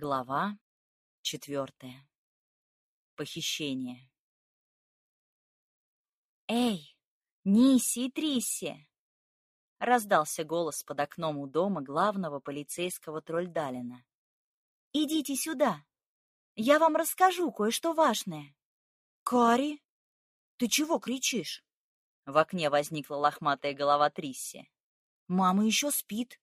Глава четвертая. Похищение. «Эй, Ниси и Трисси!» Раздался голос под окном у дома главного полицейского Трольдалина. «Идите сюда. Я вам расскажу кое-что важное». «Кари, ты чего кричишь?» В окне возникла лохматая голова Трисси. «Мама еще спит».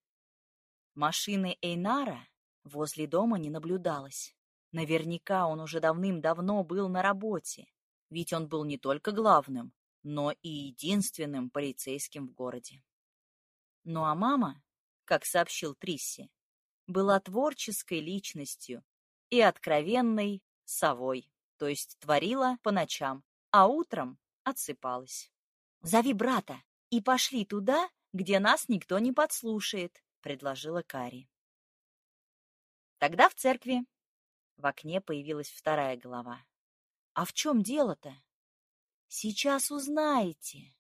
Машины Эйнара возле дома не наблюдалось. Наверняка он уже давным-давно был на работе, ведь он был не только главным, но и единственным полицейским в городе. Ну а мама, как сообщил Трисси, была творческой личностью и откровенной совой, то есть творила по ночам, а утром отсыпалась. «Зови брата и пошли туда, где нас никто не подслушает», — предложила Кари. Тогда в церкви. В окне появилась вторая голова. А в чем дело-то? Сейчас узнаете.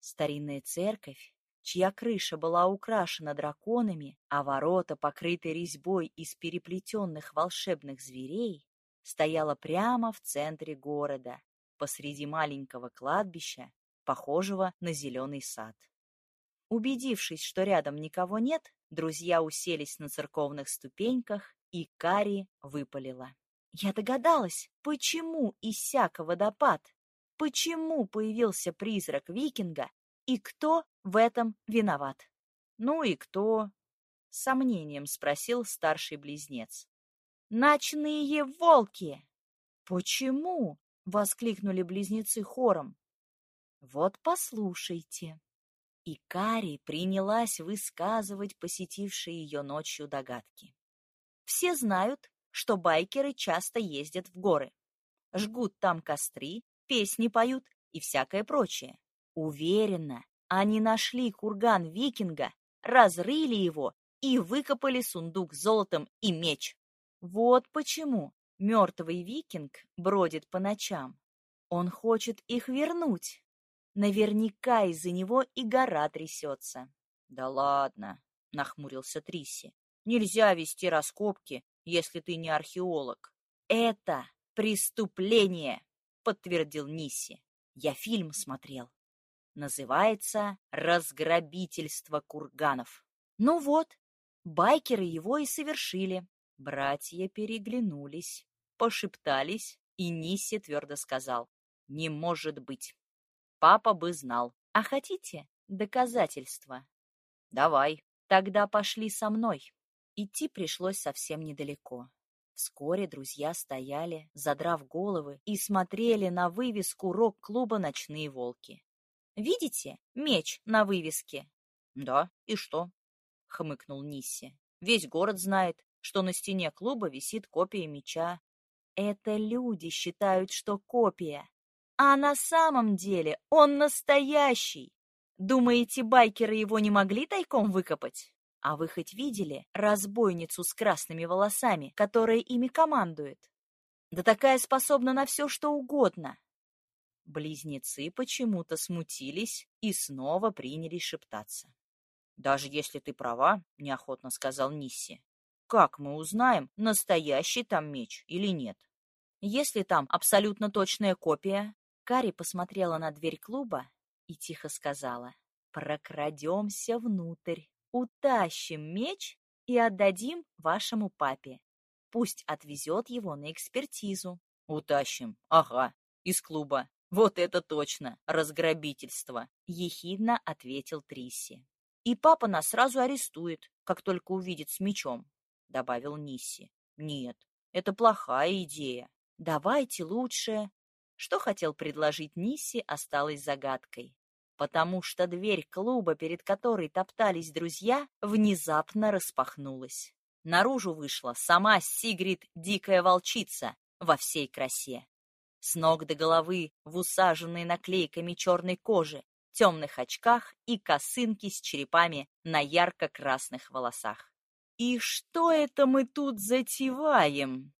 Старинная церковь, чья крыша была украшена драконами, а ворота покрыты резьбой из переплетенных волшебных зверей, стояла прямо в центре города, посреди маленького кладбища, похожего на зеленый сад. Убедившись, что рядом никого нет, друзья уселись на церковных ступеньках, и Кари выпалила. «Я догадалась, почему иссяк водопад, почему появился призрак викинга и кто в этом виноват». «Ну и кто?» — с сомнением спросил старший близнец. «Ночные волки!» «Почему?» — воскликнули близнецы хором. «Вот послушайте». И Кари принялась высказывать посетившие ее ночью догадки. Все знают, что байкеры часто ездят в горы. Жгут там костры, песни поют и всякое прочее. Уверенно, они нашли курган викинга, разрыли его и выкопали сундук с золотом и меч. Вот почему мертвый викинг бродит по ночам. Он хочет их вернуть. Наверняка из-за него и гора трясется. — Да ладно, — нахмурился Трисси. — Нельзя вести раскопки, если ты не археолог. — Это преступление, — подтвердил Нисси. Я фильм смотрел. Называется «Разграбительство курганов». Ну вот, байкеры его и совершили. Братья переглянулись, пошептались, и Нисси твердо сказал «Не может быть». Папа бы знал. А хотите доказательства? Давай. Тогда пошли со мной. Идти пришлось совсем недалеко. Вскоре друзья стояли, задрав головы, и смотрели на вывеску рок-клуба «Ночные волки». «Видите меч на вывеске?» «Да, и что?» — хмыкнул Нисси. «Весь город знает, что на стене клуба висит копия меча». «Это люди считают, что копия, а на самом деле он настоящий. Думаете, байкеры его не могли тайком выкопать? А вы хоть видели разбойницу с красными волосами, которая ими командует? Да такая способна на все, что угодно. Близнецы почему-то смутились и снова принялись шептаться. «Даже если ты права», — неохотно сказал Нисси, — «как мы узнаем, настоящий там меч или нет?» Если там абсолютно точная копия, Кари посмотрела на дверь клуба и тихо сказала, «Прокрадемся внутрь, утащим меч и отдадим вашему папе. Пусть отвезет его на экспертизу». «Утащим, ага, из клуба. Вот это точно, разграбительство!» — ехидно ответил Трисси. «И папа нас сразу арестует, как только увидит с мечом», — добавил Нисси. «Нет, это плохая идея. Давайте лучше что хотел предложить Нисси, осталось загадкой. Потому что дверь клуба, перед которой топтались друзья, внезапно распахнулась. Наружу вышла сама Сигрид Дикая Волчица во всей красе. С ног до головы в усаженной наклейками черной кожи, темных очках и косынке с черепами на ярко-красных волосах. «И что это мы тут затеваем?»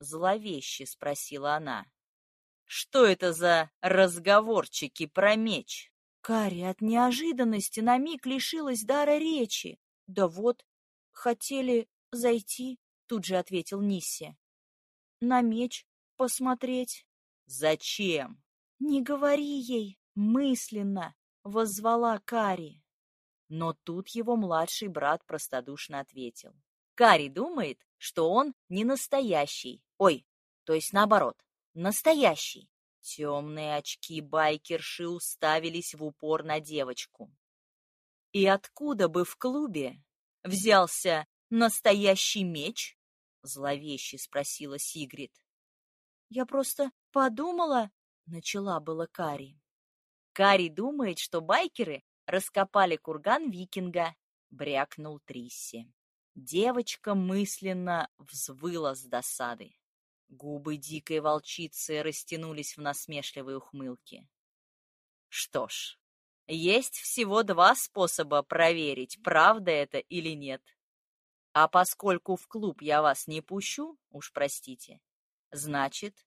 Зловеще спросила она. Что это за разговорчики про меч? Кари от неожиданности на миг лишилась дара речи. Да вот, хотели зайти, тут же ответил Нисси. На меч посмотреть. Зачем? Не говори ей, мысленно, воззвала Кари. Но тут его младший брат простодушно ответил. Кари думает, что он не настоящий. Ой, то есть наоборот, настоящий. Темные очки байкерши уставились в упор на девочку. И откуда бы в клубе взялся настоящий меч? Зловеще спросила Сигрид. Я просто подумала, начала было Кари. Кари думает, что байкеры раскопали курган викинга, брякнул Трисси. Девочка мысленно взвыла с досады. Губы дикой волчицы растянулись в насмешливой ухмылке. Что ж, есть всего два способа проверить, правда это или нет. А поскольку в клуб я вас не пущу, уж простите, значит,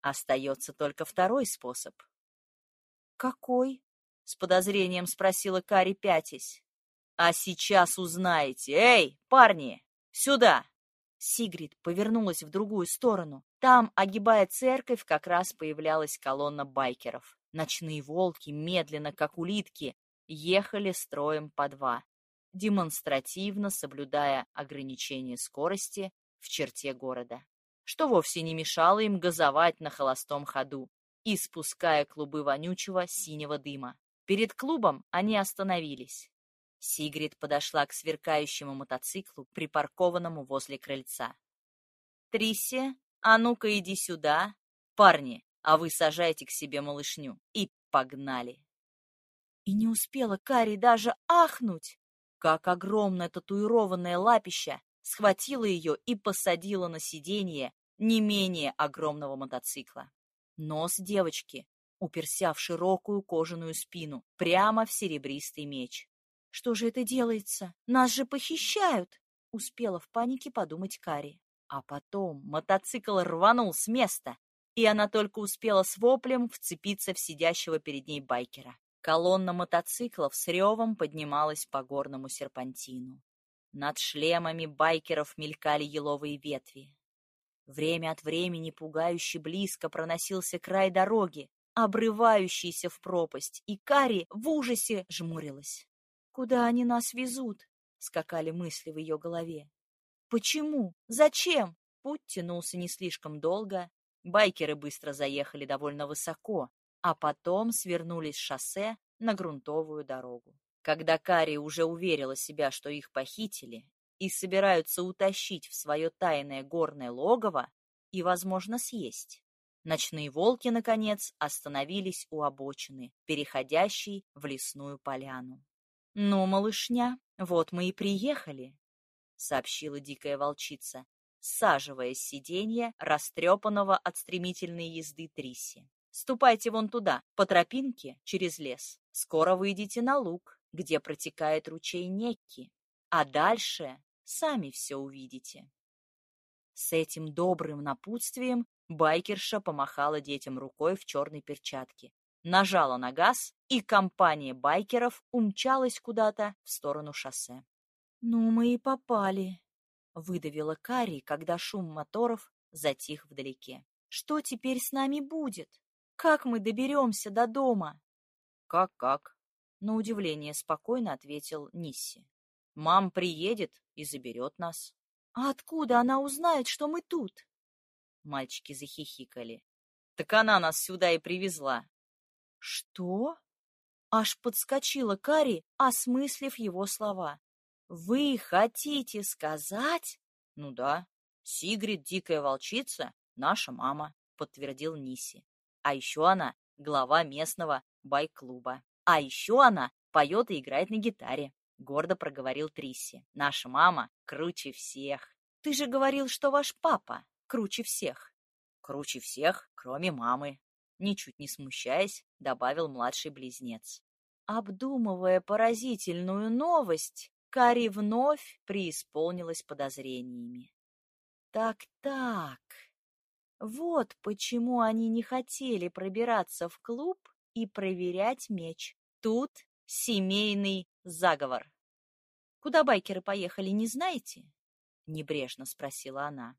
остается только второй способ. Какой? С подозрением спросила Кари, пятясь. А сейчас узнаете. Эй, парни, сюда! Сигрид повернулась в другую сторону. Там, огибая церковь, как раз появлялась колонна байкеров. Ночные волки, медленно, как улитки, ехали строем по два, демонстративно соблюдая ограничение скорости в черте города, что вовсе не мешало им газовать на холостом ходу и спуская клубы вонючего синего дыма. Перед клубом они остановились. Сигрид подошла к сверкающему мотоциклу, припаркованному возле крыльца. «Трисси, а ну-ка иди сюда. Парни, а вы сажайте к себе малышню. И погнали!» И не успела Кари даже ахнуть, как огромное татуированное лапище схватило ее и посадило на сиденье не менее огромного мотоцикла. Нос девочки уперся в широкую кожаную спину, прямо в серебристый меч. Что же это делается? Нас же похищают! Успела в панике подумать Кари. А потом мотоцикл рванул с места, и она только успела с воплем вцепиться в сидящего перед ней байкера. Колонна мотоциклов с ревом поднималась по горному серпантину. Над шлемами байкеров мелькали еловые ветви. Время от времени пугающе близко проносился край дороги, обрывающийся в пропасть, и Кари в ужасе жмурилась. Куда они нас везут? Скакали мысли в ее голове. Почему? Зачем? Путь тянулся не слишком долго. Байкеры быстро заехали довольно высоко, а потом свернули с шоссе на грунтовую дорогу. Когда Кари уже уверила себя, что их похитили и собираются утащить в свое тайное горное логово и, возможно, съесть, ночные волки, наконец, остановились у обочины, переходящей в лесную поляну. «Ну, малышня, вот мы и приехали», — сообщила дикая волчица, саживая с сиденья растрепанного от стремительной езды Триси. «Ступайте вон туда, по тропинке, через лес. Скоро выйдете на луг, где протекает ручей Некки, а дальше сами все увидите». С этим добрым напутствием байкерша помахала детям рукой в черной перчатке, нажала на газ, и компания байкеров умчалась куда-то в сторону шоссе. «Ну, мы и попали», — выдавила Кари, когда шум моторов затих вдалеке. «Что теперь с нами будет? Как мы доберемся до дома?» «Как-как?» — на удивление спокойно ответил Нисси. «Мам приедет и заберет нас». «А откуда она узнает, что мы тут?» Мальчики захихикали. «Так она нас сюда и привезла. «Что?» Аж подскочила Кари, осмыслив его слова. «Вы хотите сказать?» «Ну да, Сигрид, дикая волчица, наша мама», — подтвердил Ниси. «А еще она глава местного байк-клуба. А еще она поет и играет на гитаре», — гордо проговорил Трисси. «Наша мама круче всех». «Ты же говорил, что ваш папа круче всех». «Круче всех, кроме мамы», ничуть не смущаясь, добавил младший близнец. Обдумывая поразительную новость, Кари вновь преисполнилась подозрениями. Так-так, вот почему они не хотели пробираться в клуб и проверять меч. Тут семейный заговор. Куда байкеры поехали, не знаете? небрежно спросила она.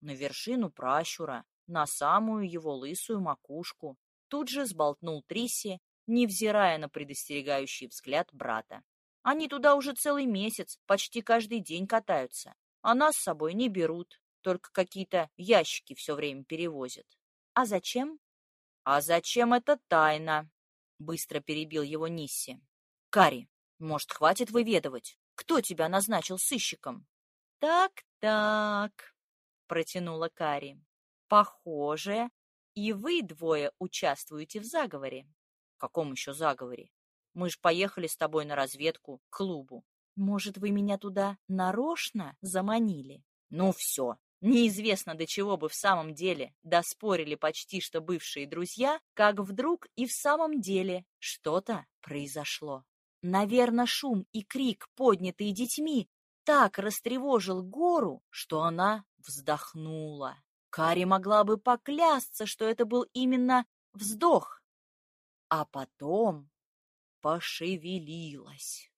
На вершину пращура, на самую его лысую макушку. Тут же сболтнул Трисси, невзирая на предостерегающий взгляд брата. Они туда уже целый месяц, почти каждый день катаются, а нас с собой не берут, только какие-то ящики все время перевозят. А зачем? А зачем это тайна? Быстро перебил его Нисси. Кари, может, хватит выведывать? Кто тебя назначил сыщиком? Так-так, протянула Кари. Похоже, и вы двое участвуете в заговоре. В каком еще заговоре? Мы ж поехали с тобой на разведку к клубу. Может, вы меня туда нарочно заманили? Ну все, Неизвестно, до чего бы в самом деле доспорили почти что бывшие друзья, как вдруг и в самом деле что-то произошло. Наверное, шум и крик, поднятые детьми, так растревожил гору, что она вздохнула. Кари могла бы поклясться, что это был именно вздох. А потом пошевелилась.